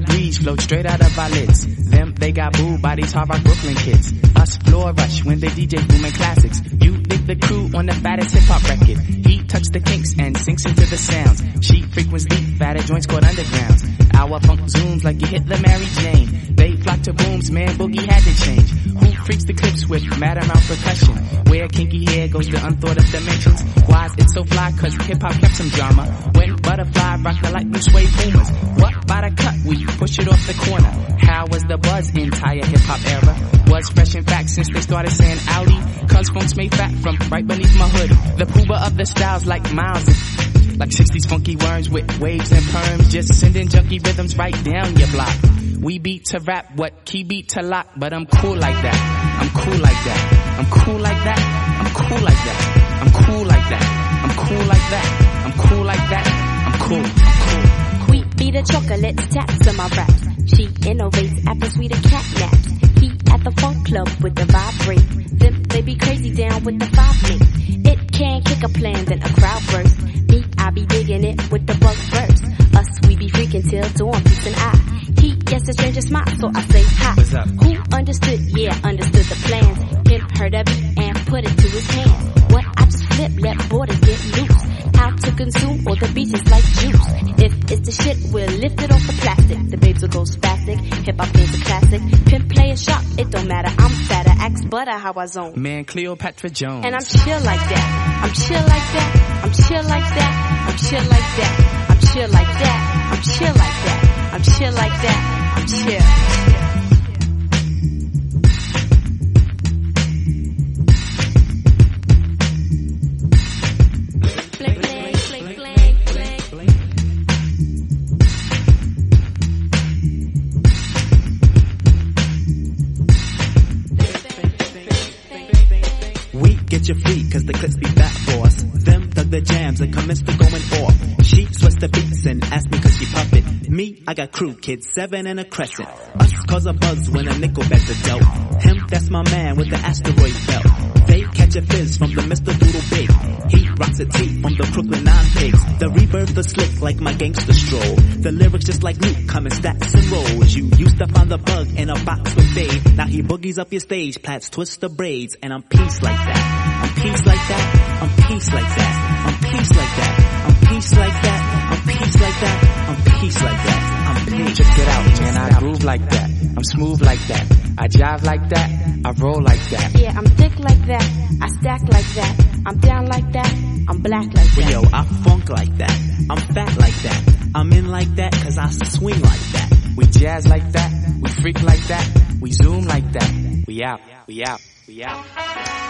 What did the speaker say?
the breeze, float straight out of our lids. Them, they got booed by these rock Brooklyn kids. Us floor rush when they DJ booming classics. You dig the crew on the fattest hip hop record. He tucks the kinks and sinks into the sounds. She frequents deep, fatter joints called undergrounds. Our funk zooms like you hit the Mary Jane. They to booms, man, boogie had to change. Who freaks the clips with mad amount percussion? Where kinky hair goes to unthought of dimensions. Why is it so fly? Cause hip hop kept some drama. When butterfly rock the lightning sway boomers. What by the cut? We push it off the corner. How was the buzz entire hip hop era? Was fresh in fact since they started saying Audi. Funks made fat from right beneath my hood. The pooba of the styles like miles. Like 60s funky worms with waves and perms. Just sending junky rhythms right down your block. We beat to rap, what key beat to lock, but I'm cool like that. I'm cool like that. I'm cool like that. I'm cool like that. I'm cool like that. I'm cool like that. I'm cool like that. I'm cool. I'm cool. We be the chocolates, taps on my raps. She innovates after sweeter cat naps. He at the funk club with the vibrate. Down with the five me. It can't kick a plan, then a crowd burst. Me, I be digging it with the bug burst. Us, we be freaking till dawn, peace and I. He gets a stranger smile, so I say hi. Who understood? Yeah, understood the plans. Him heard of it and put it to his hands. What I just flip, let borders get loose. How to consume all the beaches like juice. If it's the shit, butter, how I zone. Man, Cleopatra Jones. And I'm chill like that. I'm chill like that. I'm chill like that. I'm chill like that. I'm chill like that. I'm chill like that. I'm chill like that. I'm chill. Get you free cause the clips be back for us. Them dug the jams and commenced to going off. She sweats the beats and asked me cause she puff it. Me, I got crew kids, seven and a crescent. Us cause a buzz when a nickel back the dope. Him, that's my man with the asteroid belt. They catch a fizz from the Mr. Doodlebug. He rocks a tee from the Brooklyn Nine Pigs. The rebirth the slick like my gangster stroll. The lyrics just like Luke come in stacks and rolls. You used to find the bug in a box with Dave. Now he boogies up your stage, plats twist the braids, and I'm peace like that. Groove like that. I'm smooth like that. I jive like that. I roll like that. Yeah, I'm thick like that. I stack like that. I'm down like that. I'm black like that. Yo, I funk like that. I'm fat like that. I'm in like that cause I swing like that. We jazz like that. We freak like that. We zoom like that. We out. We out. We out.